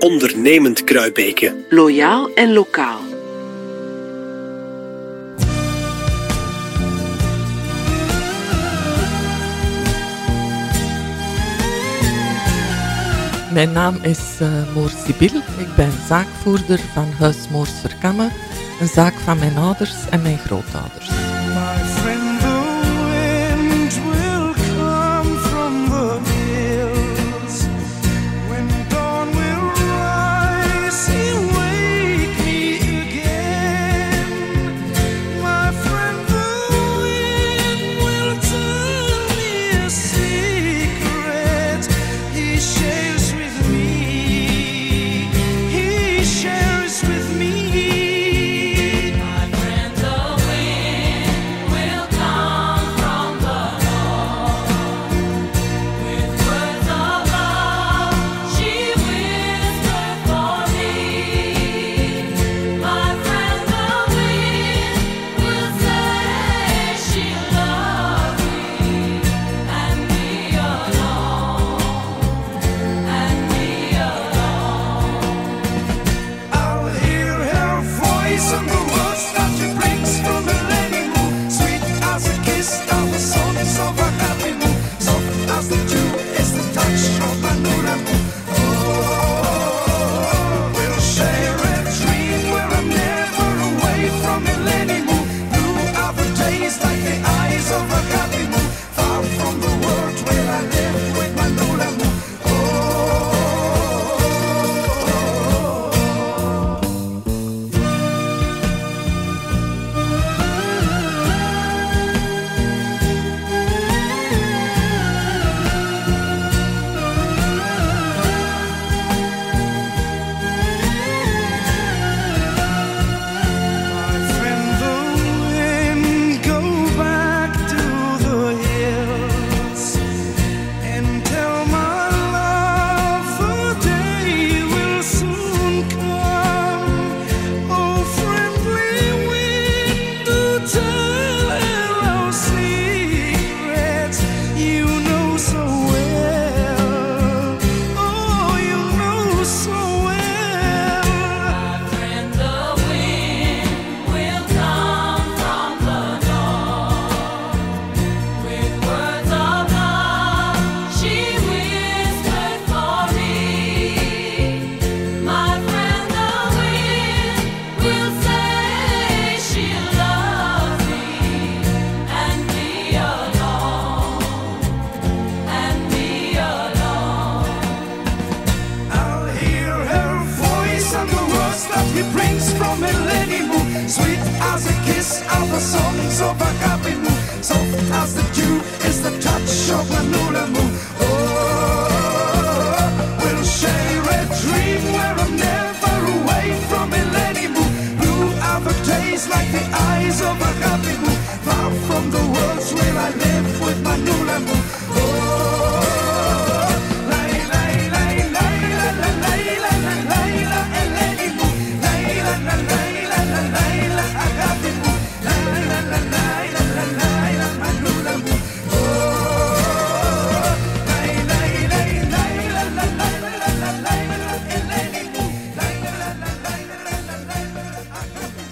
ondernemend Kruibeke. Loyaal en lokaal. Mijn naam is uh, Moor Sibyl. Ik ben zaakvoerder van Huis Moors Verkammen, een zaak van mijn ouders en mijn grootouders.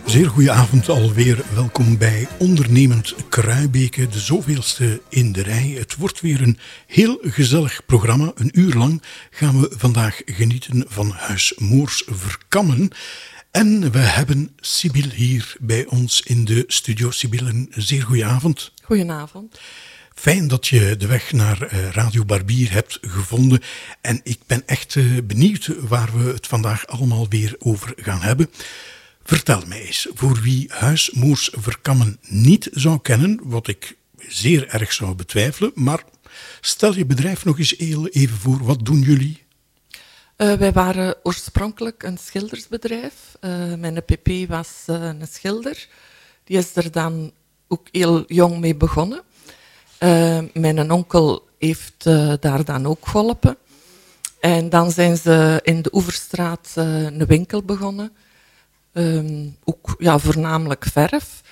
Zeer goede avond alweer. Welkom bij Ondernemend Kruibeke, de zoveelste in de rij. Het wordt weer een heel gezellig programma. Een uur lang gaan we vandaag genieten van Huis Moors Verkammen. En we hebben Sibyl hier bij ons in de studio. Sibyl, een zeer goede avond. Goedenavond. Fijn dat je de weg naar eh, Radio Barbier hebt gevonden. En ik ben echt eh, benieuwd waar we het vandaag allemaal weer over gaan hebben. Vertel mij eens, voor wie huismoers verkammen niet zou kennen, wat ik zeer erg zou betwijfelen, maar stel je bedrijf nog eens even voor, wat doen jullie? Uh, wij waren oorspronkelijk een schildersbedrijf. Uh, mijn pp was uh, een schilder. Die is er dan ook heel jong mee begonnen. mijn onkel heeft daar dan ook geholpen. En dan zijn ze in de Oeverstraat een winkel begonnen. Um, ook ja, voornamelijk verf.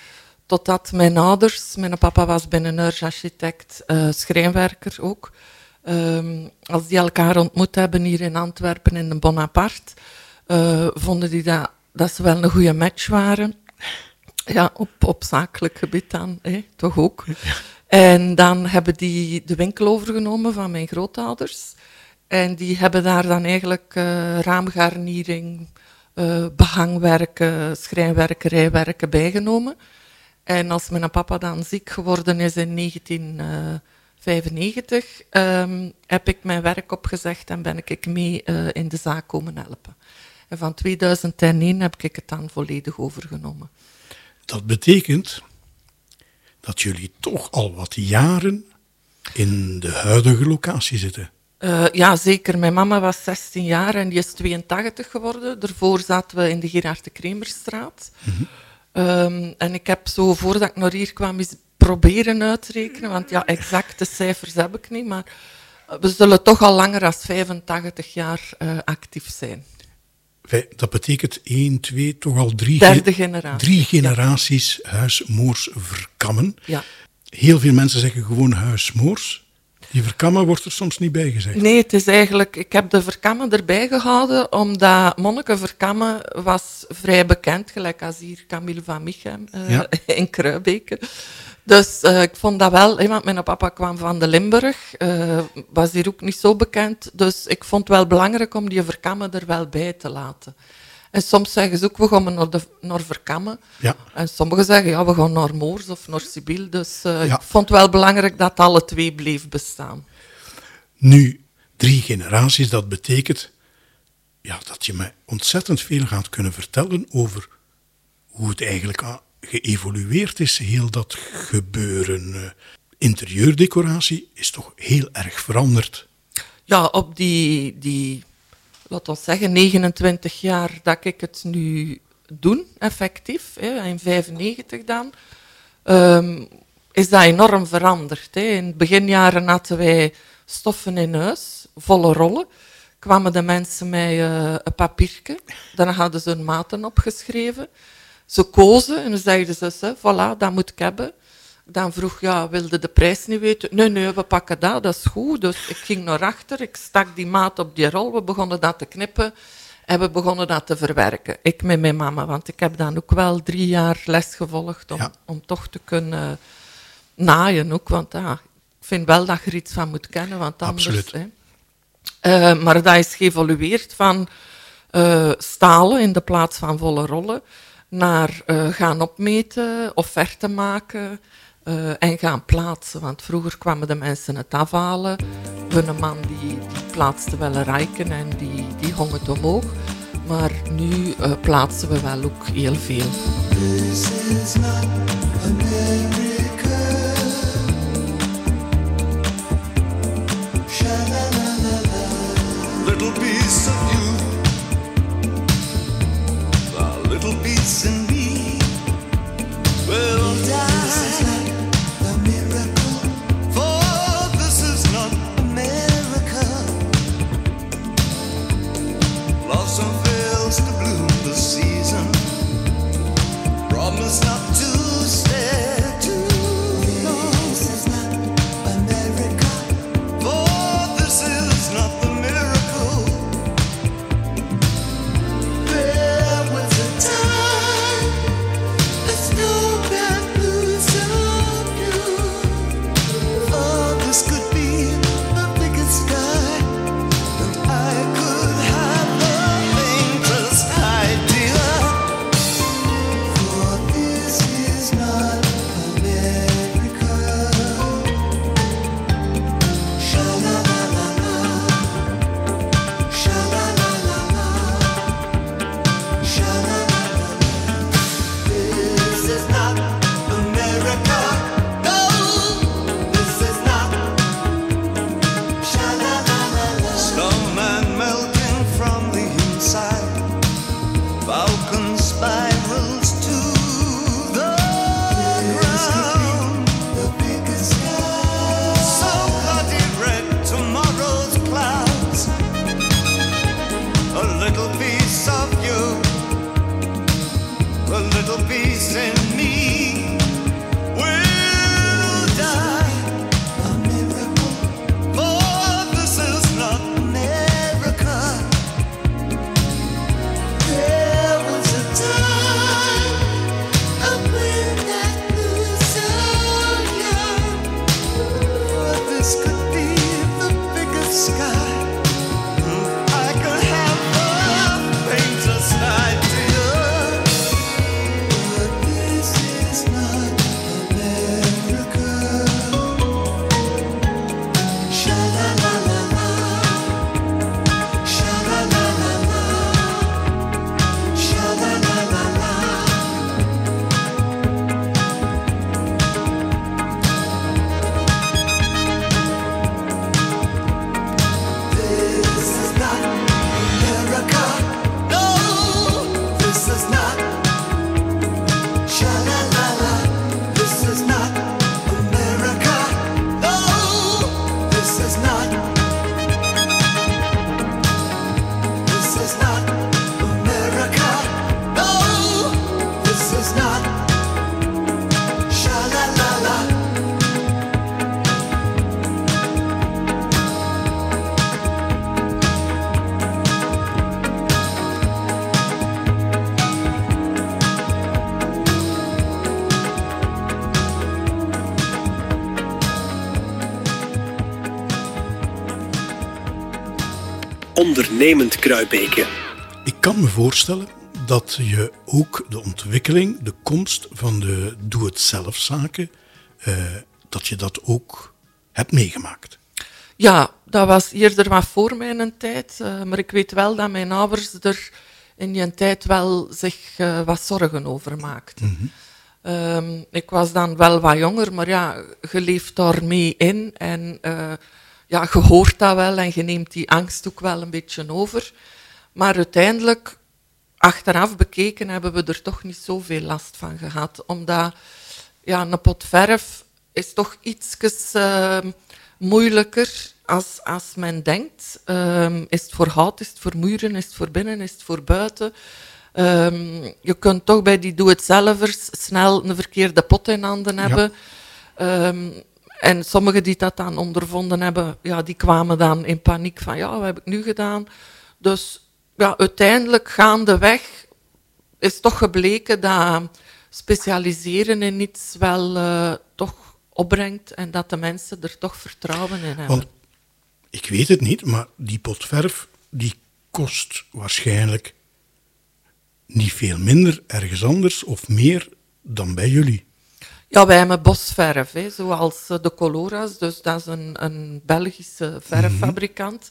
Totdat mijn ouders, mijn papa was binnenhuisarchitect, uh, schrijnwerker ook, Ehm, als die elkaar ontmoet hebben hier in Antwerpen in de Bonaparte, uh, vonden die dat, dat ze wel een goede match waren. Ja, op, op zakelijk gebied dan, toch ook. En dan hebben die de winkel overgenomen van mijn grootouders. En die hebben daar dan eigenlijk uh, raamgarniering, uh, behangwerken, schrijnwerkerijwerken bijgenomen. En als mijn papa dan ziek geworden is in 1995, um, heb ik mijn werk opgezegd en ben ik mee uh, in de zaak komen helpen. En van 2001 heb ik het dan volledig overgenomen. Dat betekent dat jullie toch al wat jaren in de huidige locatie zitten. Uh, ja, zeker. Mijn mama was 16 jaar en die is 82 geworden. Daarvoor zaten we in de Gerard de Kremerstraat. Mm -hmm. um, en ik heb zo, voordat ik naar hier kwam, eens proberen uitrekenen. Want ja, exacte cijfers heb ik niet. Maar we zullen toch al langer dan 85 jaar uh, actief zijn. Dat betekent één, twee, toch al drie, Derde generatie. drie generaties ja. huis Moors verkammen. Ja. Heel veel mensen zeggen gewoon huis Moors. Die verkammen wordt er soms niet bij gezegd. Nee, het is eigenlijk... Ik heb de verkammen erbij gehouden, omdat Monniken verkammen was vrij bekend, gelijk als hier Camille van Michem uh, ja. in Kruibeke. Dus uh, ik vond dat wel, hè, want mijn papa kwam van de Limburg, uh, was hier ook niet zo bekend. Dus ik vond het wel belangrijk om die verkammen er wel bij te laten. En soms zeggen ze ook, we gaan naar, de, naar Verkammen. Ja. En sommigen zeggen, ja, we gaan naar Moors of naar Sibyl. Dus uh, ja. ik vond het wel belangrijk dat alle twee bleef bestaan. Nu, drie generaties, dat betekent ja, dat je me ontzettend veel gaat kunnen vertellen over hoe het eigenlijk geëvolueerd is, heel dat gebeuren. Interieurdecoratie is toch heel erg veranderd. Ja, op die, die laten we zeggen, 29 jaar dat ik het nu doe, effectief, hè, in 95 dan, um, is dat enorm veranderd. In beginjaren hadden wij stoffen in huis, volle rollen. Kwamen de mensen met uh, een papiertje, dan hadden ze hun maten opgeschreven. Ze kozen en dan zeiden ze, voilà, dat moet ik hebben. Dan vroeg, ja, wilde de prijs niet weten? Nee, nee, we pakken dat, dat is goed. Dus ik ging naar achter, ik stak die maat op die rol, we begonnen dat te knippen en we begonnen dat te verwerken. Ik met mijn mama, want ik heb dan ook wel drie jaar les gevolgd om, Ja. om toch te kunnen naaien ook. Want ja, ik vind wel dat je er iets van moet kennen, want anders... Eh, maar dat is geëvolueerd van eh, stalen in de plaats van volle rollen naar eh, gaan opmeten, offerte maken eh, en gaan plaatsen. Want vroeger kwamen de mensen het afhalen. Een man die, die plaatste wel een rijken en die, die hong het omhoog. Maar nu eh, plaatsen we wel ook heel veel. This is. Little piece of you, little piece in me will die. Blossom fails to bloom this season. Promise not ondernemend Kruibeke. Ik kan me voorstellen dat je ook de ontwikkeling, de komst van de doe-het-zelf-zaken, eh, dat je dat ook hebt meegemaakt. Ja, dat was eerder wat voor mijn tijd. eh, maar ik weet wel dat mijn ouders er in die tijd wel zich eh, wat zorgen over maakten. Ehm, ik was dan wel wat jonger, maar ja, je leeft daar mee in. En eh, ja, je hoort dat wel en je neemt die angst ook wel een beetje over. Maar uiteindelijk, achteraf bekeken, hebben we er toch niet zoveel last van gehad. Omdat ja, een pot verf is toch iets moeilijker als, als men denkt. Ehm, is het voor hout, is het voor muren, is het voor binnen, is het voor buiten? Ehm, je kunt toch bij die doe-het-zelvers snel een verkeerde pot in handen hebben. Ehm, en sommigen die dat dan ondervonden hebben, ja, die kwamen dan in paniek van ja, wat heb ik nu gedaan? Dus ja, uiteindelijk gaandeweg is toch gebleken dat specialiseren in iets wel eh, toch opbrengt en dat de mensen er toch vertrouwen in hebben. Want ik weet het niet, maar die pot verf die kost waarschijnlijk niet veel minder ergens anders of meer dan bij jullie. Ja, wij hebben bosverf, hè, zoals eh, de Colora's. Dus dat is een, een Belgische verffabrikant.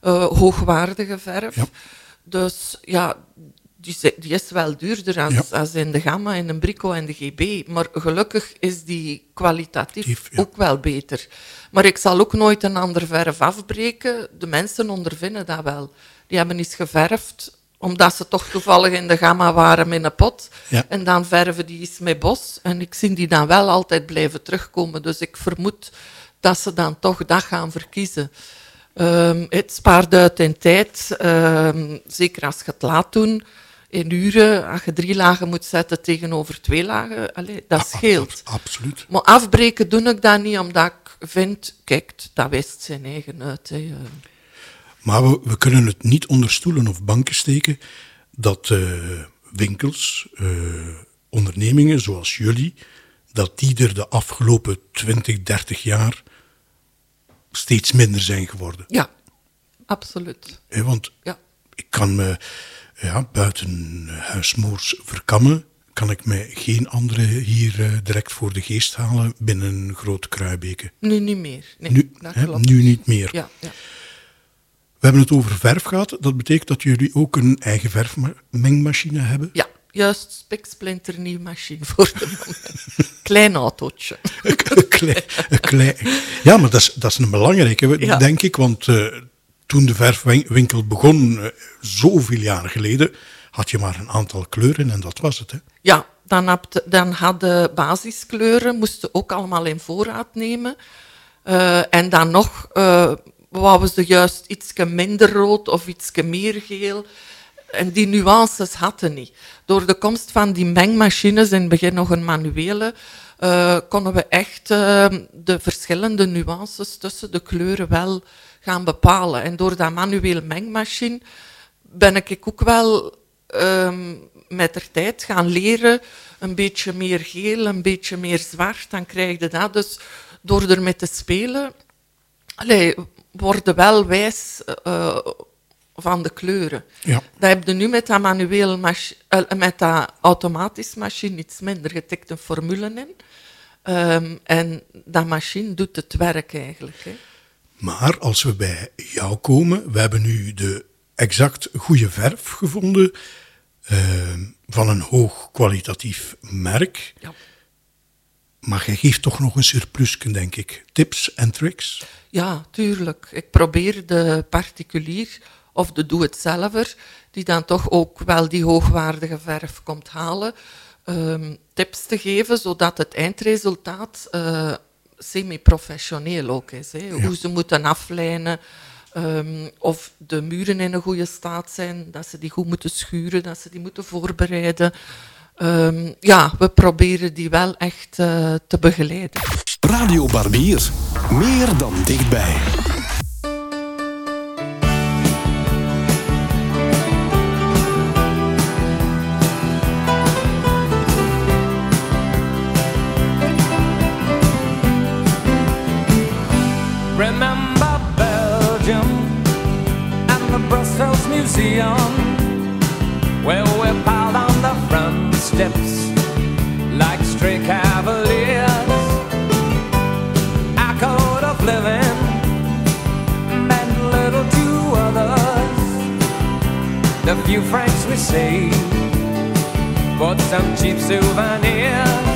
eh, hoogwaardige verf. Ja. Dus ja, die, die is wel duurder als, Ja. als in de Gamma, in de Brico en de GB. Maar gelukkig is die kwalitatief ja. ook wel beter. Maar ik zal ook nooit een ander verf afbreken. De mensen ondervinden dat wel. Die hebben iets geverfd omdat ze toch toevallig in de gamma waren met een pot. Ja. En dan verven die iets met bos. En ik zie die dan wel altijd blijven terugkomen. Dus ik vermoed dat ze dan toch dat gaan verkiezen. Ehm, het spaart uit in tijd. ehm, zeker als je het laat doen. In uren, als je drie lagen moet zetten tegenover twee lagen. Allee, dat scheelt. Ab- Absoluut. Maar afbreken doe ik dat niet, omdat ik vind... Kijk, dat wist zijn eigen uit. Hè. Maar we, we kunnen het niet onder stoelen of banken steken dat eh, winkels, eh, ondernemingen zoals jullie, dat die er de afgelopen 20, 30 jaar steeds minder zijn geworden. Ja, absoluut. Want Ja. ik kan me ja, buiten huismoers verkammen, kan ik mij geen andere hier eh, direct voor de geest halen binnen een groot kruibeke. Nu niet meer. Nee, Nu, niet meer. Ja, ja. We hebben het over verf gehad. Dat betekent dat jullie ook een eigen verfmengmachine hebben. ja, juist spiksplinternieuw machine voor de moment. Klein autootje. een klein, klein- Ja, maar dat is, dat is een belangrijke, Ja. denk ik. Want eh, toen de verfwinkel begon, eh, zoveel jaar geleden, had je maar een aantal kleuren en dat was het. Hè? Ja, dan, had, dan hadden basiskleuren, moesten ook allemaal in voorraad nemen. Eh, en dan nog wouden ze juist iets minder rood of iets meer geel. En die nuances hadden niet. Door de komst van die mengmachines, in het begin nog een manuele, eh, konden we echt eh, de verschillende nuances tussen de kleuren wel gaan bepalen. En door dat manuele mengmachine ben ik ook wel ehm, met de tijd gaan leren. Een beetje meer geel, een beetje meer zwart. Dan krijg je dat. Dus door ermee te spelen, worden wel wijs eh, van de kleuren. Ja. Dat heb je nu met dat manueel eh, met dat automatisch machine iets minder. Je tikt een formule in. Ehm, en dat machine doet het werk eigenlijk. Hè. Maar als we bij jou komen, we hebben nu de exact goede verf gevonden eh, van een hoog kwalitatief merk. Ja. Maar jij geeft toch nog een surplusje, denk ik. Tips en tricks? Ja, tuurlijk. Ik probeer de particulier of de doe-het-zelver, die dan toch ook wel die hoogwaardige verf komt halen, ehm, tips te geven, zodat het eindresultaat eh, semi-professioneel ook is. Hè. Hoe ze moeten aflijnen, ehm, of de muren in een goede staat zijn, dat ze die goed moeten schuren, dat ze die moeten voorbereiden. Ehm, ja, we proberen die wel echt eh, te begeleiden. Radio Barbier. Meer dan dichtbij. Few francs we saved bought some cheap souvenirs.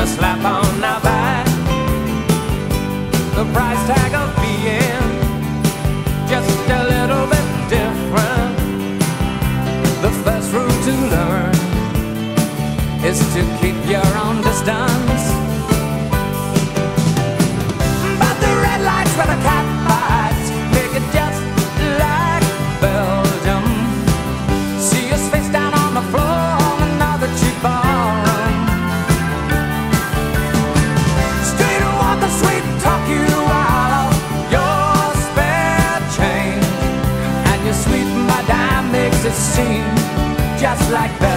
A slap on the back. The price tag of being just a little bit different. The first rule to learn is to keep your seem just like Belgium,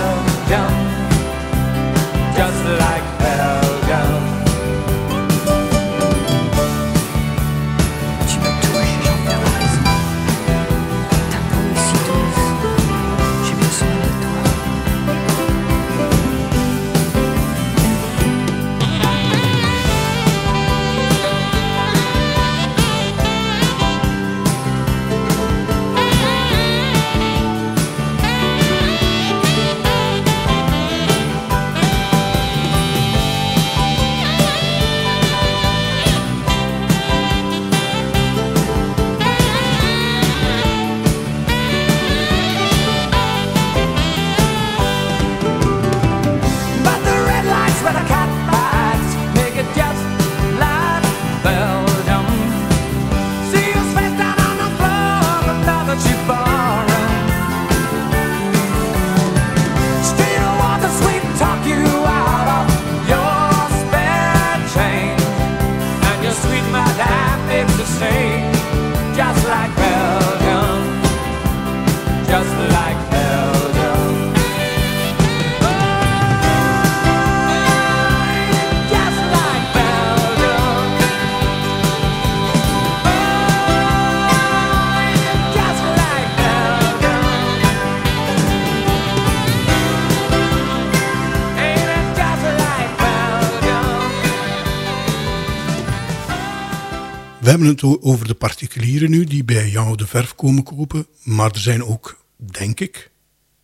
hebben het over de particulieren nu die bij jou de verf komen kopen. Maar er zijn ook, denk ik,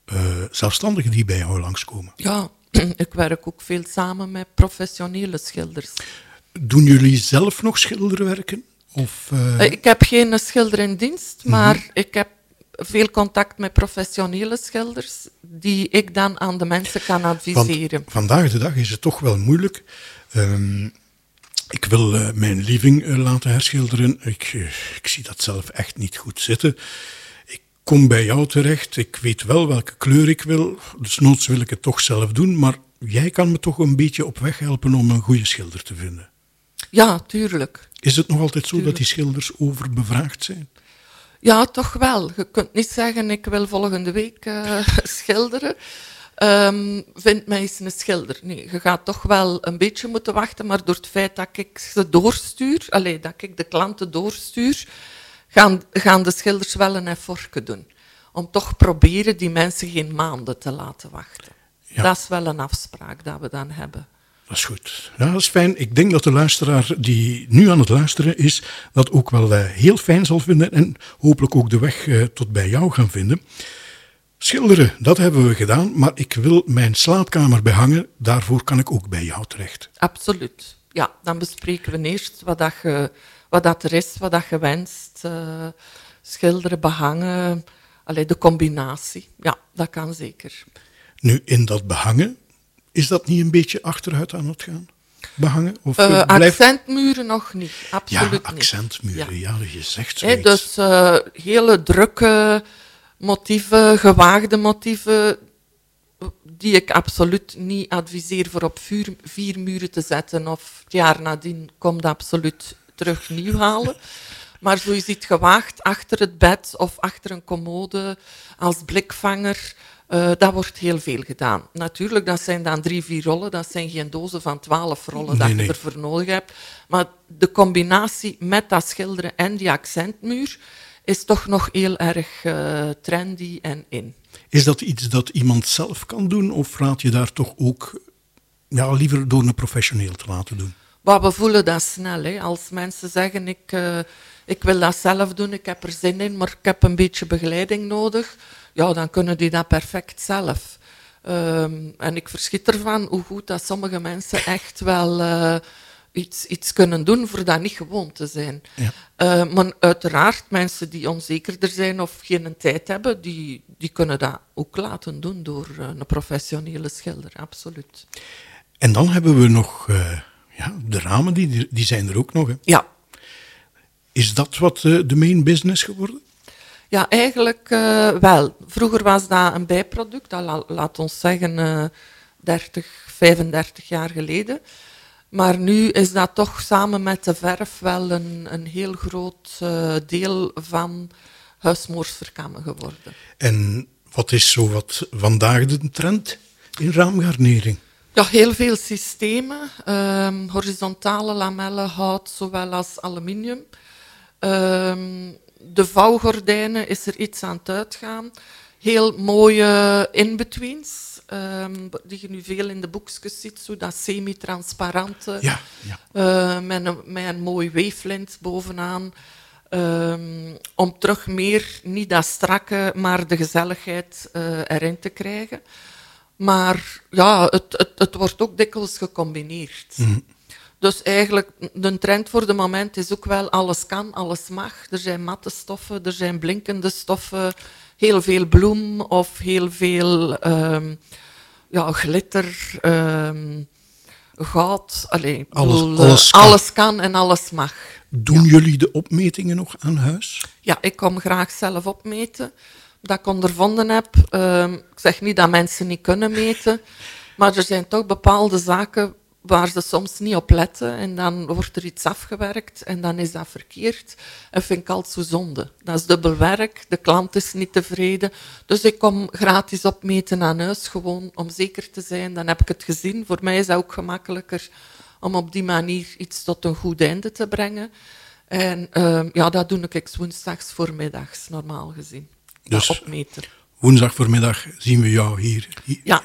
eh, zelfstandigen die bij jou langskomen. Ja, ik werk ook veel samen met professionele schilders. Doen jullie zelf nog schilderwerken? Of, eh, Eh, Ik heb geen schilder in dienst, maar ik heb veel contact met professionele schilders die ik dan aan de mensen kan want adviseren. vandaag de dag is het toch wel moeilijk. Ehm, ik wil eh, mijn living eh, laten herschilderen. Ik, eh, ik zie dat zelf echt niet goed zitten. Ik kom bij jou terecht. Ik weet wel welke kleur ik wil. Dus noods wil ik het toch zelf doen. Maar jij kan me toch een beetje op weg helpen om een goede schilder te vinden. Ja, tuurlijk. Is het nog altijd zo dat die schilders overbevraagd zijn? Ja, toch wel. Je kunt niet zeggen, ik wil volgende week schilderen. Ehm, vind mij eens een schilder. Nee, je gaat toch wel een beetje moeten wachten, maar door het feit dat ik ze doorstuur, allee, dat ik de klanten doorstuur, gaan, gaan de schilders wel een effort doen. Om toch proberen die mensen geen maanden te laten wachten. Ja. Dat is wel een afspraak dat we dan hebben. Dat is goed. Ja, dat is fijn. Ik denk dat de luisteraar die nu aan het luisteren is, dat ook wel eh, heel fijn zal vinden en hopelijk ook de weg eh, tot bij jou gaan vinden. Schilderen, dat hebben we gedaan, maar ik wil mijn slaapkamer behangen. Daarvoor kan ik ook bij jou terecht. Absoluut. Ja, dan bespreken we eerst wat, dat je, wat dat er is, wat dat je wenst. eh, schilderen, behangen, allee, de combinatie. Ja, dat kan zeker. Nu, in dat behangen, is dat niet een beetje achteruit aan het gaan? Behangen? Of Eh, eh, blijft... accentmuren nog niet, Ja, absoluut niet. accentmuren, ja, je zegt zoiets. dus hele drukke motieven, gewaagde motieven, die ik absoluut niet adviseer voor op vuur, vier muren te zetten. Of het jaar nadien komt absoluut terug nieuw halen. Maar zo is het gewaagd achter het bed of achter een commode als blikvanger. eh, dat wordt heel veel gedaan. Natuurlijk, dat zijn dan drie, vier rollen. Dat zijn geen dozen van twaalf rollen dat nee. je ervoor nodig hebt. Maar de combinatie met dat schilderen en die accentmuur is toch nog heel erg eh, trendy en in. Is dat iets dat iemand zelf kan doen, of raad je daar toch ook ja, liever door een professioneel te laten doen? Maar we voelen dat snel. Hè. Als mensen zeggen, ik, eh, ik wil dat zelf doen, ik heb er zin in, maar ik heb een beetje begeleiding nodig, ja, dan kunnen die dat perfect zelf. Ehm, en ik verschiet ervan hoe goed dat sommige mensen echt wel eh, iets, iets kunnen doen voor dat niet gewoon te zijn. Ja. Eh, maar uiteraard, mensen die onzekerder zijn of geen tijd hebben, die, die kunnen dat ook laten doen door eh, een professionele schilder, absoluut. En dan hebben we nog eh, ja, de ramen, die, die zijn er ook nog. Hè. Ja, Is dat wat de main business geworden? Ja, eigenlijk wel. Vroeger was dat een bijproduct, dat la- laat ons zeggen eh 30, 35 jaar geleden. Maar nu is dat toch samen met de verf wel een, een heel groot eh, deel van huismoorsverkammen geworden. En wat is zo wat vandaag de trend in raamgarnering? Ja, heel veel systemen. ehm, horizontale lamellen, hout, zowel als aluminium. Ehm, de vouwgordijnen is er iets aan het uitgaan. Heel mooie in-betweens, ehm, die je nu veel in de boekjes ziet, zo dat semi-transparante, Ja, ja. eh, met, een, met een mooi weeflint bovenaan. Ehm, om terug meer, niet dat strakke, maar de gezelligheid eh, erin te krijgen. Maar ja, het, het, het wordt ook dikwijls gecombineerd. Dus eigenlijk, de trend voor de moment is ook wel alles kan, alles mag. Er zijn matte stoffen, er zijn blinkende stoffen, heel veel bloem of heel veel ehm, ja, glitter, ehm, goud. Allee, Alles- bedoel, eh, alles kan. alles kan en alles mag. Doen jullie de opmetingen nog aan huis? Ja, ik kom graag zelf opmeten. Dat ik ondervonden heb. ehm, ik zeg niet dat mensen niet kunnen meten, maar er zijn toch bepaalde zaken waar ze soms niet op letten. En dan wordt er iets afgewerkt en dan is dat verkeerd. En vind ik altijd zo zonde. Dat is dubbel werk, de klant is niet tevreden. Dus ik kom gratis opmeten aan huis, gewoon om zeker te zijn. Dan heb ik het gezien. Voor mij is dat ook gemakkelijker om op die manier iets tot een goed einde te brengen. En ehm, ja, dat doe ik woensdags voormiddags, normaal gezien. Dus- opmeten. Woensdag voormiddag zien we jou hier, hier, Ja,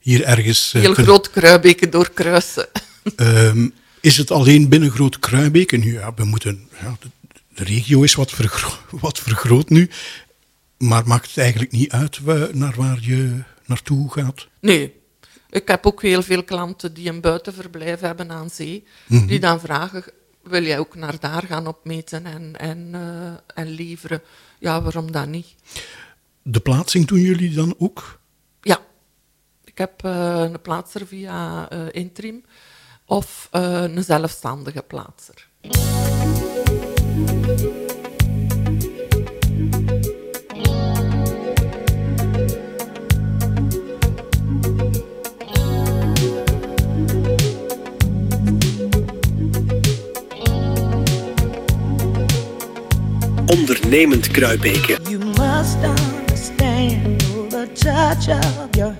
hier ergens. eh, heel groot kruibeken doorkruisen. Ehm, is het alleen binnen Groot Kruibeke? Nu, ja, we moeten, ja, de, de regio is wat, vergro- wat vergroot nu, maar maakt het eigenlijk niet uit naar waar je naartoe gaat? Nee, ik heb ook heel veel klanten die een buitenverblijf hebben aan zee, die dan vragen, wil jij ook naar daar gaan opmeten en, en, eh, en leveren? Ja, waarom dan niet? De plaatsing doen jullie dan ook? Ik heb eh, een plaatser via eh Intrim of eh, een zelfstandige plaatser. Ondernemend Kruibeke. You must understand the touch of your hand makes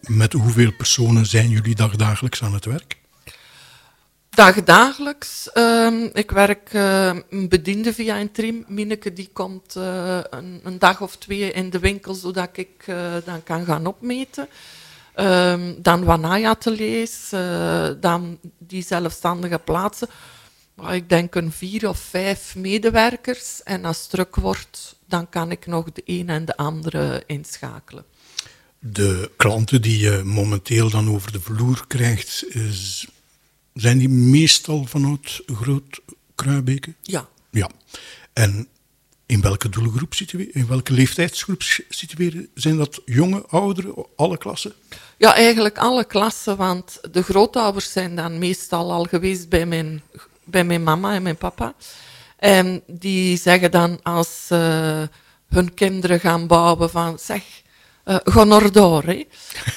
Met hoeveel personen zijn jullie dagdagelijks aan het werk? Dagdagelijks. ehm ik werk eh, een bediende via een trim. Mineke die komt eh, een, een dag of twee in de winkel, zodat ik eh, dan kan gaan opmeten. Ehm, dan wat naaiateliers, eh dan die zelfstandige plaatsen. Maar ik denk een vier of vijf medewerkers. En als het druk wordt, dan kan ik nog de een en de andere inschakelen. De klanten die je momenteel dan over de vloer krijgt, is- zijn die meestal vanuit Groot Kruibeke? Ja, Ja. En in welke doelgroep situeren, in welke leeftijdsgroep situeren? Zijn dat jonge, ouderen, alle klassen? Ja, eigenlijk alle klassen, want de grootouders zijn dan meestal al geweest bij mijn, bij mijn mama en mijn papa. En die zeggen dan als eh, hun kinderen gaan bouwen van, zeg, eh naar daar. Hè.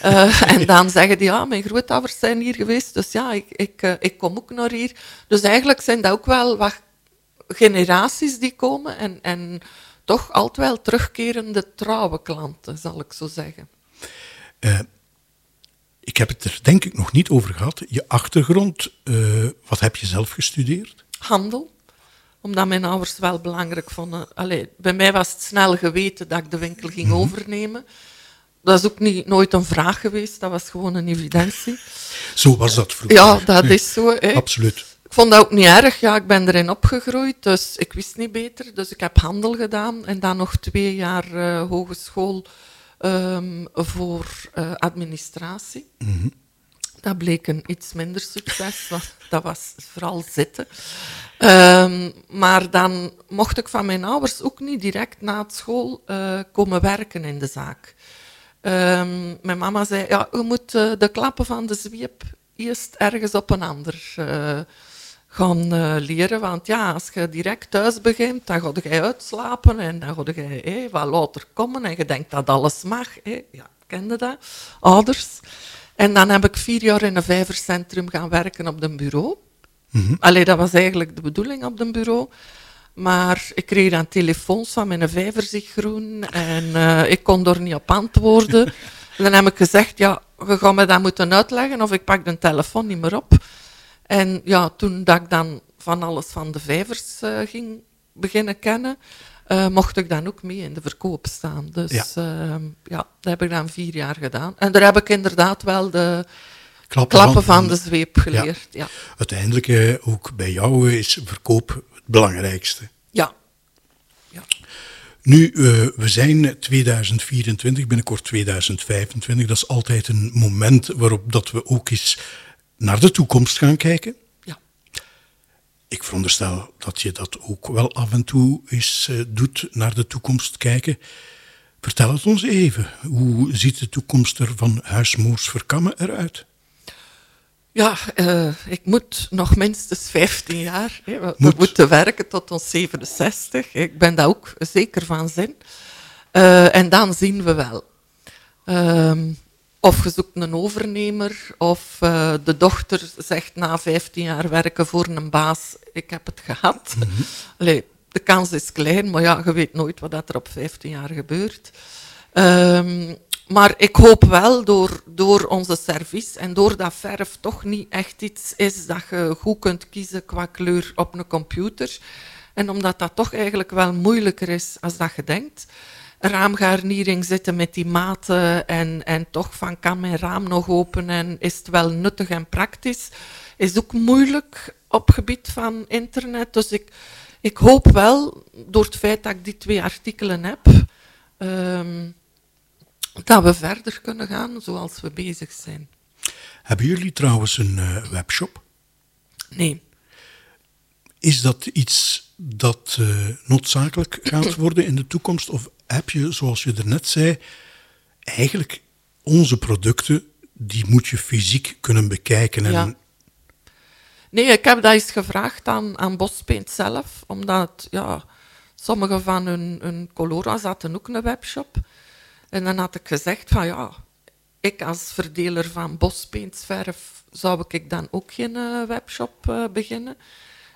Eh, en dan zeggen die, ja, mijn grootouders zijn hier geweest, dus ja, ik, ik, eh, ik kom ook naar hier. Dus eigenlijk zijn dat ook wel wat generaties die komen en, en toch altijd wel terugkerende trouwe klanten, zal ik zo zeggen. Ik heb het er denk ik nog niet over gehad. Je achtergrond, eh, wat heb je zelf gestudeerd? handel. Omdat mijn ouders wel belangrijk vonden. Allee, bij mij was het snel geweten dat ik de winkel ging overnemen. Dat is ook niet, nooit een vraag geweest, dat was gewoon een evidentie. Zo was dat vroeger. Ja, dat is zo. Hè. Absoluut. Ik vond dat ook niet erg. Ja, ik ben erin opgegroeid, dus ik wist niet beter. Dus ik heb handel gedaan en dan nog twee jaar eh, hogeschool ehm, voor eh, administratie. Dat bleek een iets minder succes, want dat was vooral zitten. Ehm, maar dan mocht ik van mijn ouders ook niet direct na het school eh, komen werken in de zaak. Ehm, mijn mama zei, ja, je moet eh, de klappen van de zwiep eerst ergens op een ander eh, gaan eh, leren. Want ja, als je direct thuis begint, dan ga je uitslapen en dan ga je wat later komen en je denkt dat alles mag. hè. Ja, kende dat? Ouders. En dan heb ik vier jaar in een vijvercentrum gaan werken op een bureau. Allee, dat was eigenlijk de bedoeling op een bureau. Maar ik kreeg dan telefoons van mijn vijver zich groen en eh, ik kon er niet op antwoorden. dan heb ik gezegd, ja, je gaat me dat moeten uitleggen of ik pak de telefoon niet meer op. En ja, toen dat ik dan van alles van de vijvers eh, ging beginnen kennen, eh, mocht ik dan ook mee in de verkoop staan. Dus Ja. ja, ja dat heb ik dan vier jaar gedaan. En daar heb ik inderdaad wel de Klappen, klappen van de zweep geleerd. Ja. Uiteindelijk, eh, ook bij jou, is verkoop belangrijkste. Ja. ja. Nu, eh, we zijn 2024, binnenkort 2025. Dat is altijd een moment waarop dat we ook eens naar de toekomst gaan kijken. ja. Ik veronderstel dat je dat ook wel af en toe eens eh, doet, naar de toekomst kijken. Vertel het ons even. Hoe ziet de toekomst er van Huismoers Verkammen eruit? Ja, eh, ik moet nog minstens 15 jaar. Hè. We, we Moet. moeten werken tot ons 67. Ik ben daar ook zeker van zin. Eh, en dan zien we wel. Ehm, of je zoekt een overnemer, of eh, de dochter zegt na 15 jaar werken voor een baas, ik heb het gehad. Allee, de kans is klein, maar ja, je weet nooit wat dat er op 15 jaar gebeurt. Ehm, maar ik hoop wel door, door onze service en door dat verf toch niet echt iets is dat je goed kunt kiezen qua kleur op een computer. En omdat dat toch eigenlijk wel moeilijker is als dat je denkt. Raamgarnering zitten met die maten en, en toch van kan mijn raam nog open en is het wel nuttig en praktisch, is ook moeilijk op gebied van internet. Dus ik, ik hoop wel, door het feit dat ik die twee artikelen heb, ehm, dat we verder kunnen gaan zoals we bezig zijn. Hebben jullie trouwens een eh, webshop? Nee, Is dat iets dat eh, noodzakelijk gaat worden in de toekomst? Of heb je, zoals je er net zei, eigenlijk onze producten, die moet je fysiek kunnen bekijken? En Ja. Nee, ik heb dat eens gevraagd aan, aan Bospaint zelf, omdat ja, sommige van hun, hun Colora zaten ook een webshop. En dan had ik gezegd van ja, ik als verdeler van Bospaintsverf zou ik dan ook geen eh, webshop eh, beginnen.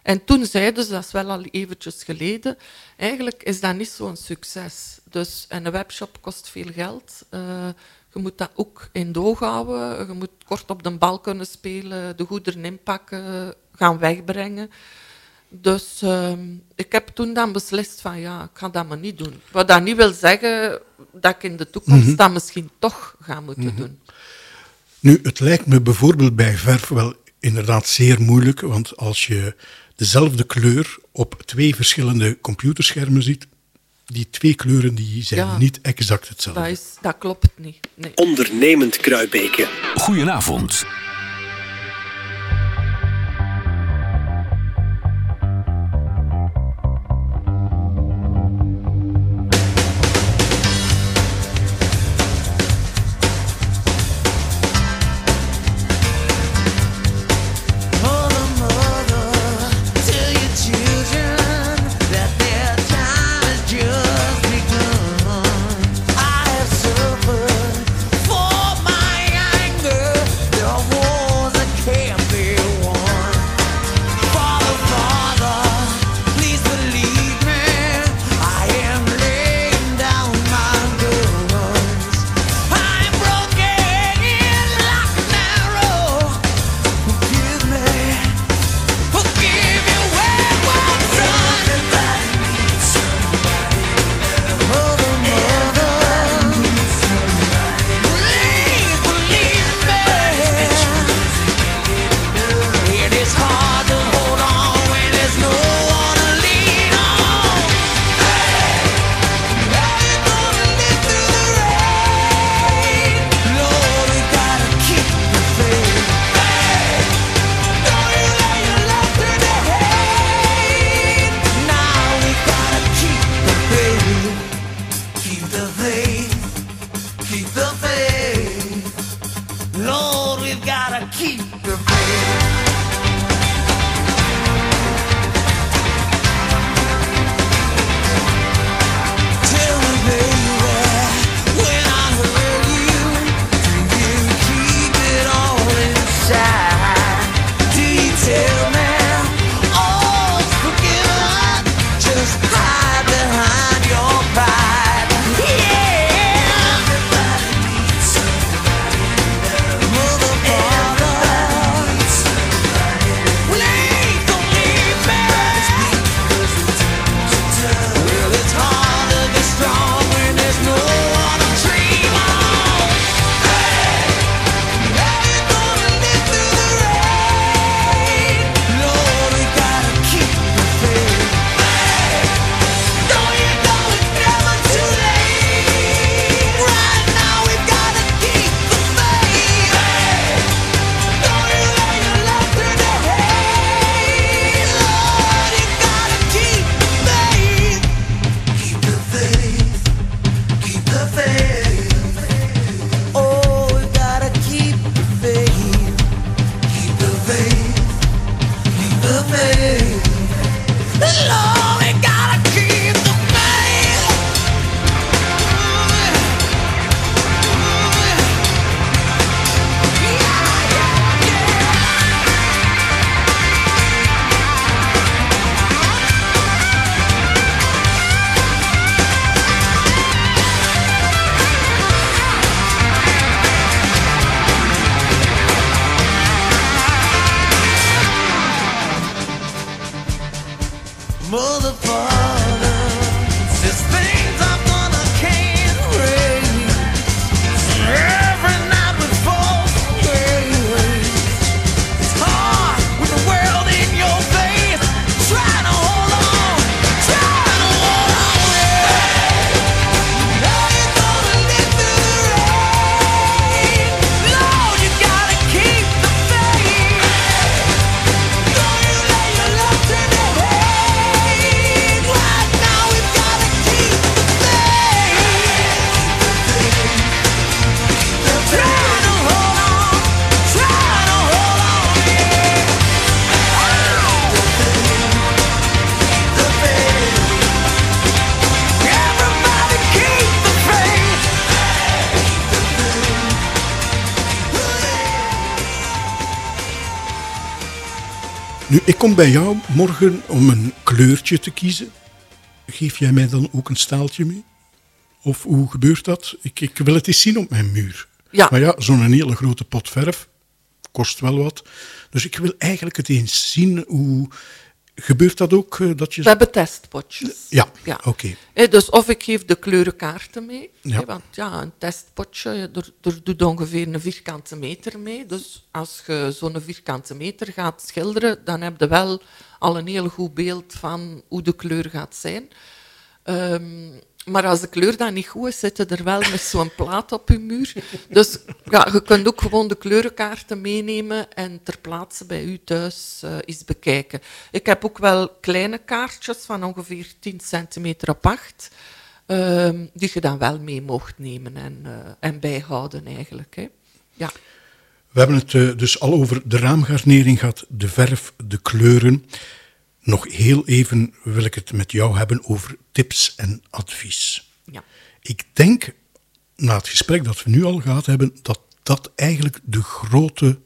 En toen zeiden ze, dat is wel al eventjes geleden, eigenlijk is dat niet zo'n succes. Dus, en een webshop kost veel geld. Eh, je moet dat ook in doog houden. Je moet kort op de bal kunnen spelen, de goederen inpakken, gaan wegbrengen. Dus ehm, ik heb toen dan beslist van ja, ik ga dat maar niet doen. Wat dat niet wil zeggen dat ik in de toekomst dat misschien toch ga moeten doen. Nu, het lijkt me bijvoorbeeld bij verf wel inderdaad zeer moeilijk, want als je dezelfde kleur op twee verschillende computerschermen ziet, die twee kleuren die zijn Ja. niet exact hetzelfde. Dat, is, dat klopt niet. Nee. Ondernemend Kruibeke. Goedenavond. Nu, ik kom bij jou morgen om een kleurtje te kiezen. Geef jij mij dan ook een staaltje mee? Of hoe gebeurt dat? Ik, ik wil het eens zien op mijn muur. Ja. Maar ja, zo'n hele grote pot verf kost wel wat. Dus ik wil eigenlijk het eens zien hoe... Gebeurt dat ook? eh, Dat je... We hebben testpotjes. Ja, oké. Hè, dus of ik geef de kleurenkaarten mee. Ja. want ja, een testpotje, er, er doet ongeveer een vierkante meter mee. Dus als je zo'n vierkante meter gaat schilderen, dan heb je wel al een heel goed beeld van hoe de kleur gaat zijn. Ehm, maar als de kleur dan niet goed is, zit je er wel met zo'n plaat op je muur. Dus ja, je kunt ook gewoon de kleurenkaarten meenemen en ter plaatse bij u thuis eh eens bekijken. Ik heb ook wel kleine kaartjes van ongeveer 10 centimeter op 8, ehm, die je dan wel mee mocht nemen en, eh, en bijhouden eigenlijk. Hè. Ja. We hebben het eh, dus al over de raamgarnering gehad, de verf, de kleuren. Nog heel even wil ik het met jou hebben over tips en advies. Ja. Ik denk, na het gesprek dat we nu al gehad hebben, dat dat eigenlijk de grote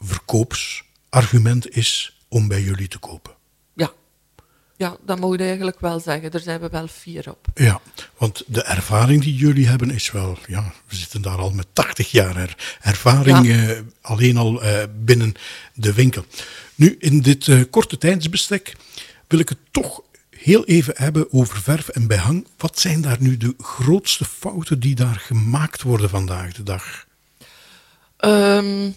verkoopsargument is om bij jullie te kopen. Ja. ja, dat moet je eigenlijk wel zeggen. Daar zijn we wel fier op. Ja, want de ervaring die jullie hebben is wel, ja, we zitten daar al met 80 jaar er- ervaring, Ja. eh, alleen al eh, binnen de winkel. Nu, in dit eh, korte tijdsbestek wil ik het toch heel even hebben over verf en behang. Wat zijn daar nu de grootste fouten die daar gemaakt worden vandaag de dag? Ehm,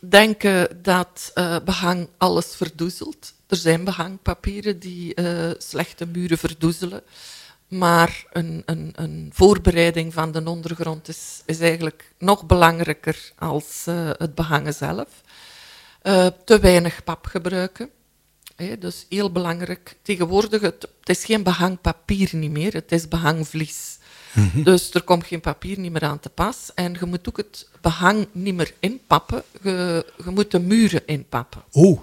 denken dat eh, behang alles verdoezelt. Er zijn behangpapieren die eh, slechte muren verdoezelen. Maar een, een, een voorbereiding van de ondergrond is, eigenlijk nog belangrijker als het behangen zelf. Eh, te weinig pap gebruiken. Hè, dus heel belangrijk. Tegenwoordig, het, het is geen behangpapier niet meer, het is behangvlies. Dus er komt geen papier niet meer aan te pas. En je moet ook het behang niet meer inpappen. Je, je moet de muren inpappen. Oh,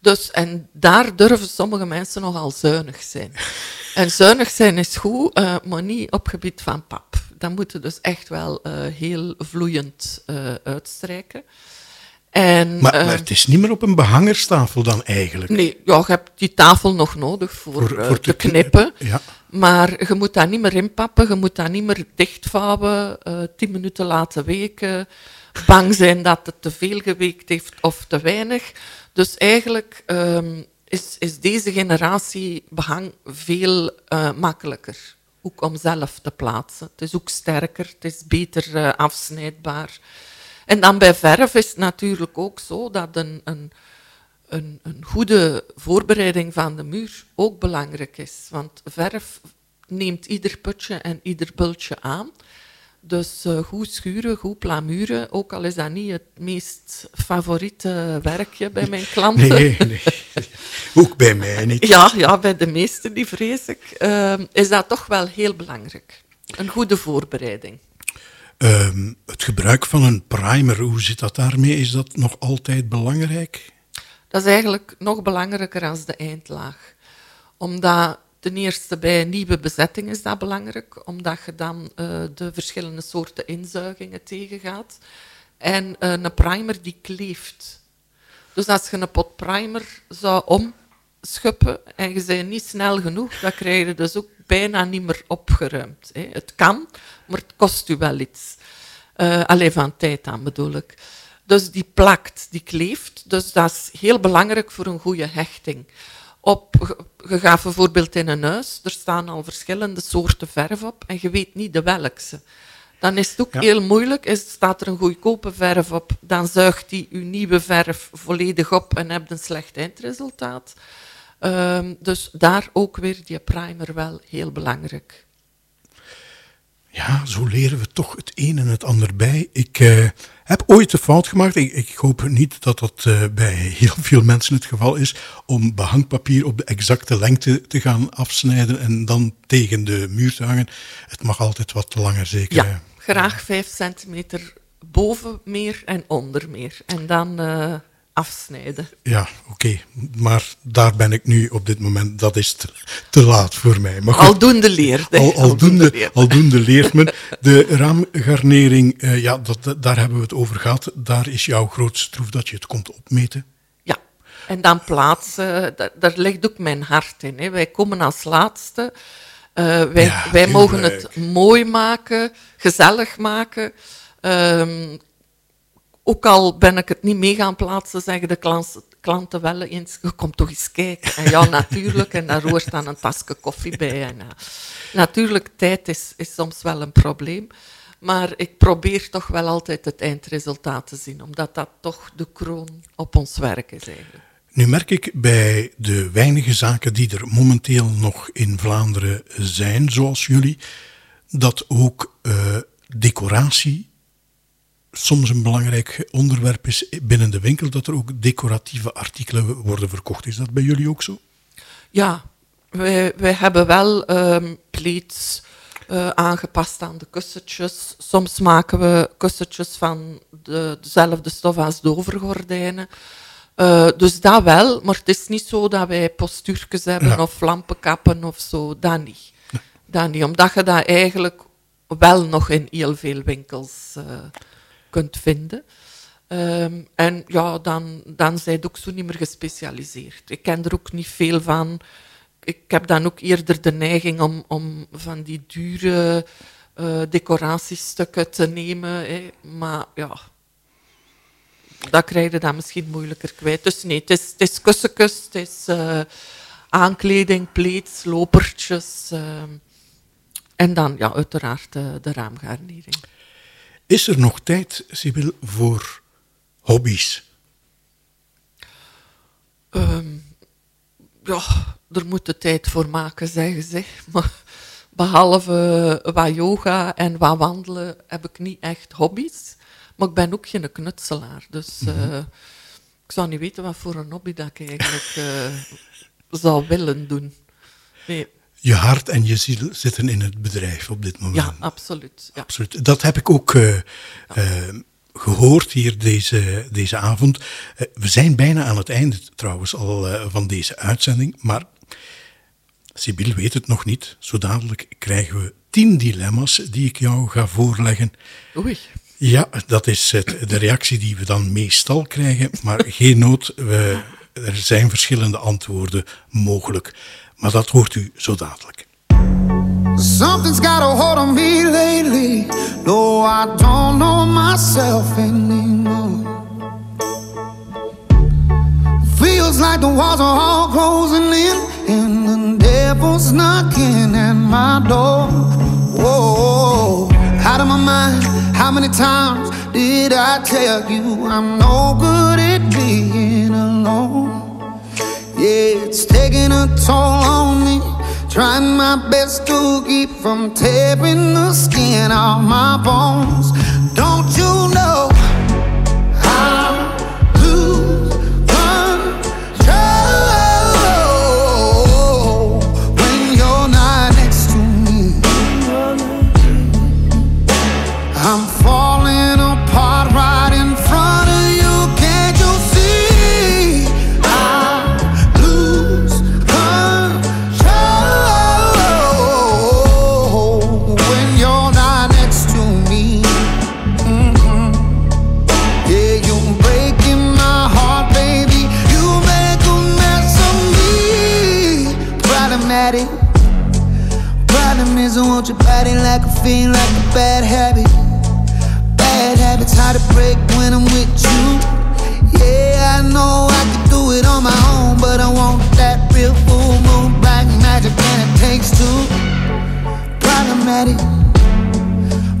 Dus, en daar durven sommige mensen nogal zuinig zijn. En zuinig zijn is goed, eh, maar niet op gebied van pap. Dan moet je dus echt wel eh, heel vloeiend eh, uitstrijken. En, maar, eh, maar het is niet meer op een behangerstafel dan eigenlijk. Nee, ja, je hebt die tafel nog nodig voor, Voor- eh, te te knippen. Ja. Maar je moet dat niet meer inpappen, je moet dat niet meer dichtvouwen, eh tien minuten laten weken, bang zijn dat het te veel geweekt heeft of te weinig. Dus eigenlijk ehm, is, is deze generatie behang veel makkelijker, ook om zelf te plaatsen. Het is ook sterker, het is beter afsnijdbaar. En dan bij verf is het natuurlijk ook zo dat een, een, een, een goede voorbereiding van de muur ook belangrijk is. Want verf neemt ieder putje en ieder bultje aan. Dus eh, goed schuren, goed plamuren, ook al is dat niet het meest favoriete werkje bij mijn klanten. Nee, nee. Ook bij mij niet. Ja, ja, bij de meesten, die vrees ik, ehm, is dat toch wel heel belangrijk. Een goede voorbereiding. Ehm, het gebruik van een primer, hoe zit dat daarmee? Is dat nog altijd belangrijk? Dat is eigenlijk nog belangrijker als de eindlaag. Omdat ten eerste bij nieuwe bezetting is dat belangrijk, omdat je dan eh, de verschillende soorten inzuigingen tegengaat. En eh, een primer die kleeft. Dus als je een pot primer zou omschuppen en je bent niet snel genoeg, dan krijg je dus ook bijna niet meer opgeruimd. Hè. Het kan, maar het kost u wel iets. Eh alleen van tijd aan bedoel ik. Dus die plakt, die kleeft. Dus dat is heel belangrijk voor een goede hechting. Op, je- je gaat bijvoorbeeld in een huis, er staan al verschillende soorten verf op en je weet niet de welkse. Dan is het ook Ja. heel moeilijk. Is, staat er een goedkope verf op, dan zuigt die uw nieuwe verf volledig op en hebt een slecht eindresultaat. Ehm, dus daar ook weer die primer wel heel belangrijk. Ja, zo leren we toch het een en het ander bij. Ik eh, heb ooit de fout gemaakt, ik, ik hoop niet dat dat eh, bij heel veel mensen het geval is, om behangpapier op de exacte lengte te gaan afsnijden en dan tegen de muur te hangen. Het mag altijd wat langer, zeker. Ja, graag vijf centimeter boven meer en onder meer. En dan eh, afsnijden. Ja, oké. Maar daar ben ik nu op dit moment, dat is te, te laat voor mij. Maar goed, Aldoende leert. Al, aldoende, leert. aldoende leert men. De raamgarnering, eh, ja, dat, daar hebben we het over gehad. Daar is jouw grootste troef dat je het komt opmeten. Ja, En dan plaatsen, daar, daar ligt ook mijn hart in. Hè. Wij komen als laatste. Eh, wij Ja, wij mogen leuk. het mooi maken, gezellig maken. Ehm, ook al ben ik het niet mee gaan plaatsen, zeggen de klant- klanten wel eens, je komt toch eens kijken. En ja, natuurlijk, en daar hoort dan een tasje koffie bij. En, ja. Natuurlijk, tijd is, is soms wel een probleem. Maar ik probeer toch wel altijd het eindresultaat te zien, omdat dat toch de kroon op ons werk is. Nu merk ik bij de weinige zaken die er momenteel nog in Vlaanderen zijn, zoals jullie, dat ook eh, decoratie soms een belangrijk onderwerp is binnen de winkel, dat er ook decoratieve artikelen worden verkocht. Is dat bij jullie ook zo? Ja, wij, wij hebben wel pleats eh, aangepast aan de kussentjes. Soms maken we kussentjes van de, dezelfde stof als de overgordijnen. Eh, dus dat wel, maar het is niet zo dat wij postuurtjes hebben Ja. of lampenkappen of zo. Dat niet. Dat niet, omdat je dat eigenlijk wel nog in heel veel winkels eh, kunt vinden. Ehm, en ja, dan, dan zijn ook zo niet meer gespecialiseerd. Ik ken er ook niet veel van. Ik heb dan ook eerder de neiging om, om van die dure eh, decoratiestukken te nemen. Hè. Maar ja, dat krijg je dan misschien moeilijker kwijt. Dus nee, het is, het is het is eh, aankleding, pleats, lopertjes. ehm, en dan ja, uiteraard eh, de raamgarnering. Is er nog tijd, Sibyl, voor hobby's? Ehm, ja, er moet de tijd voor maken, zeggen ze. Maar behalve eh, wat yoga en wat wandelen heb ik niet echt hobby's. Maar ik ben ook geen knutselaar. Dus eh, ik zou niet weten wat voor een hobby dat ik eigenlijk eh, zou willen doen. Nee, Je hart en je ziel zitten in het bedrijf op dit moment. ja, absoluut. Ja. Absoluut. Dat heb ik ook eh, eh, gehoord hier deze, deze avond. Eh, we zijn bijna aan het einde trouwens al van deze uitzending. Maar Sibyl weet het nog niet. Zo dadelijk krijgen we tien dilemma's die ik jou ga voorleggen. Oei. Ja, dat is het, de reactie die we dan meestal krijgen. Maar geen nood, we, er zijn verschillende antwoorden mogelijk. Maar dat hoort u zo dadelijk. Something's got a hold on me lately. No, I don't know myself anymore. Feels like the walls are all closing in, and the devil's knocking at my door. Whoa, out of my mind. How many times did I tell you I'm no good at being alone? Yeah, it's taking a toll on me. Trying my best to keep from tearing the skin off my bones. Your body like I feel like a bad habit. Bad habits hard to break when I'm with you. Yeah, I know I could do it on my own, but I want that real full moon black magic, and it takes two. Problematic.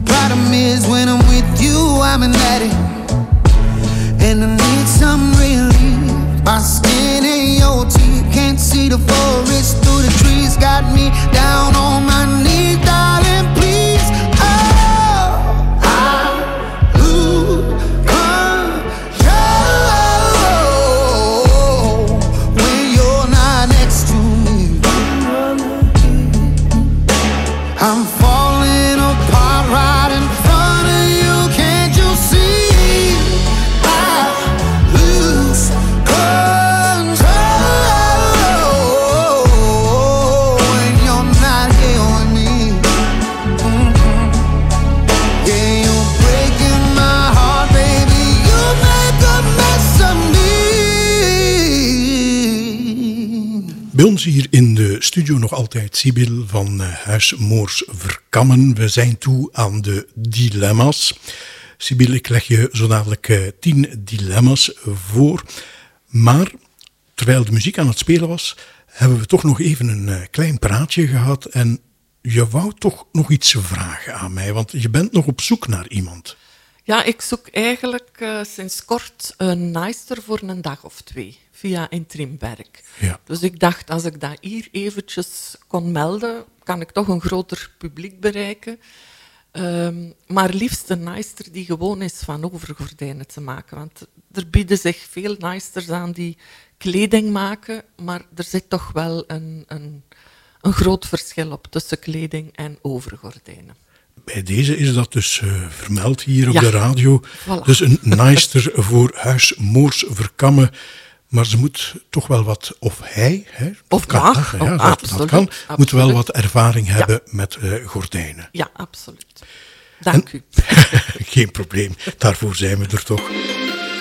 Problem is, when I'm with you, I'm an addict, and I need some relief. My skin and your teeth can't see the forest through the trees. Got me down on my knees, darling. Nog altijd Sibyl van eh, Huis Moors Verkammen. We zijn toe aan de dilemma's. Sibyl, ik leg je zo dadelijk eh, tien dilemma's voor. Maar terwijl de muziek aan het spelen was, hebben we toch nog even een eh, klein praatje gehad. En je wou toch nog iets vragen aan mij, want je bent nog op zoek naar iemand. Ja, ik zoek eigenlijk sinds kort een naaister voor een dag of twee via Intrimwerk. Ja. Dus ik dacht, als ik dat hier eventjes kon melden, kan ik toch een groter publiek bereiken. Ehm, maar liefst een naaister die gewoon is van overgordijnen te maken. Want er bieden zich veel naaisters aan die kleding maken, maar er zit toch wel een, een, een groot verschil op tussen kleding en overgordijnen. Bij deze is dat dus eh, vermeld hier op Ja. de radio. Voilà. Dus een naaister voor Huis Moors Verkammen. Maar ze moet toch wel wat, of hij, hè, Of kan, mag, hè, oh, ja, dat, dat absoluut, kan, moet wel wat ervaring hebben met eh, gordijnen. Ja, absoluut. Dank u. Geen probleem, daarvoor zijn we er toch.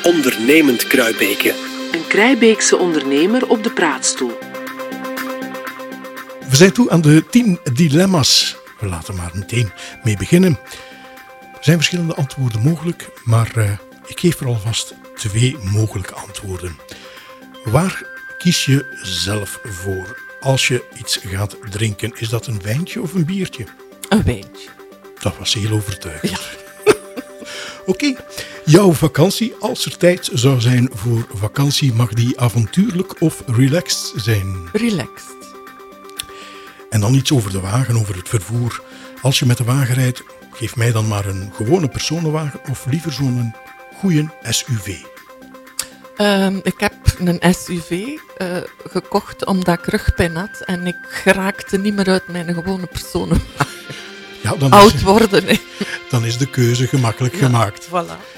Ondernemend Kruibeke. Een Krijbeekse ondernemer op de praatstoel. We zijn toe aan de tien dilemma's. We laten maar meteen mee beginnen. Er zijn verschillende antwoorden mogelijk, maar eh, ik geef er alvast twee mogelijke antwoorden. Waar kies je zelf voor als je iets gaat drinken? Is dat een wijntje of een biertje? Een wijntje. Dat was heel overtuigend. Oké, jouw vakantie, als er tijd zou zijn voor vakantie, mag die avontuurlijk of relaxed zijn? Relaxed. En dan iets over de wagen, over het vervoer. Als je met de wagen rijdt, geef mij dan maar een gewone personenwagen of liever zo'n goede SUV. Ehm, ik heb een SUV eh, gekocht omdat ik rugpijn had en ik geraakte niet meer uit mijn gewone personen. Ja, dan Oud is, worden, dan is de keuze gemakkelijk Ja, gemaakt. Voilà.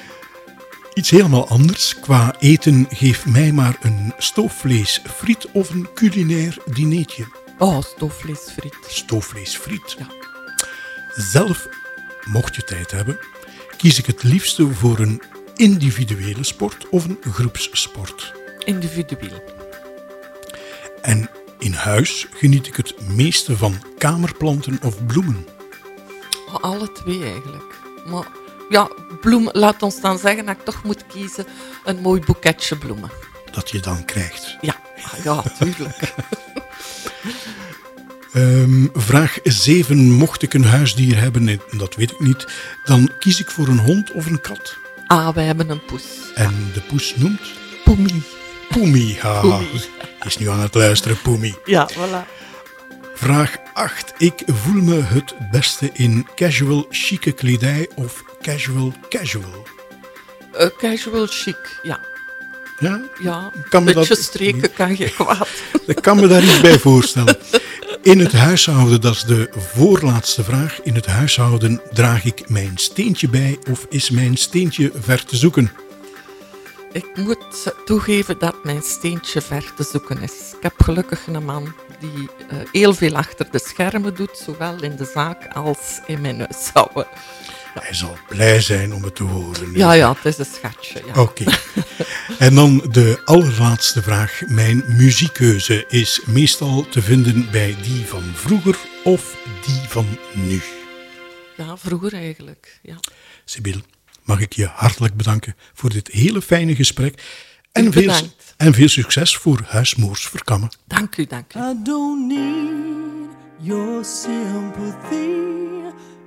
Iets helemaal anders. Qua eten, geef mij maar een stoofvlees friet of een culinair dineetje. Oh, stoofvleesfriet. Stoofvlees friet. Ja. Zelf, mocht je tijd hebben, kies ik het liefste voor een individuele sport of een groepssport. Individueel. En in huis geniet ik het meeste van kamerplanten of bloemen. Oh, alle twee eigenlijk. Maar ja, bloemen, laat ons dan zeggen dat ik toch moet kiezen een mooi boeketje bloemen. Dat je dan krijgt. Ja, ja, tuurlijk. Ehm, vraag 7. Mocht ik een huisdier hebben, nee, dat weet ik niet, dan kies ik voor een hond of een kat. Ah, wij hebben een poes. En de poes noemt Poemie. Poemi. Haha. Poemie. Is nu aan het luisteren, Poemi. Ja, voilà. Vraag 8. Ik voel me het beste in casual chique kledij of casual casual. Eh, casual chic, ja. Ja, Ja, Kan me een beetje dat- streken kan je kwaad. ik kan me daar iets bij voorstellen. In het huishouden, dat is de voorlaatste vraag. In het huishouden draag ik mijn steentje bij of is mijn steentje ver te zoeken? Ik moet toegeven dat mijn steentje ver te zoeken is. Ik heb gelukkig een man die eh, heel veel achter de schermen doet, zowel in de zaak als in mijn huishouden. Hij zal blij zijn om het te horen. nu. Ja, ja, het is een schatje. Ja. Oké. En dan de allerlaatste vraag. Mijn muziekkeuze is meestal te vinden bij die van vroeger of die van nu. ja, vroeger eigenlijk. Ja. Sibyl, mag ik je hartelijk bedanken voor dit hele fijne gesprek. En veel, bedankt. en veel succes voor Huis Moors Verkammen. Dank u, dank u. I don't need your sympathy.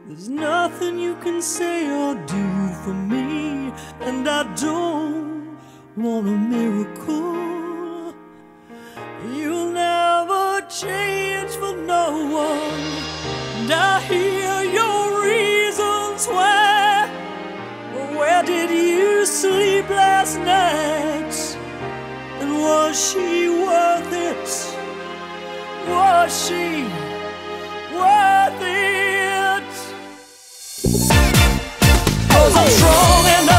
There's nothing you can say or do for me. And I don't want a miracle. You'll never change for no one. And I hear your reasons why. But where did you sleep last night? And was she worth it? Was she I'm strong enough.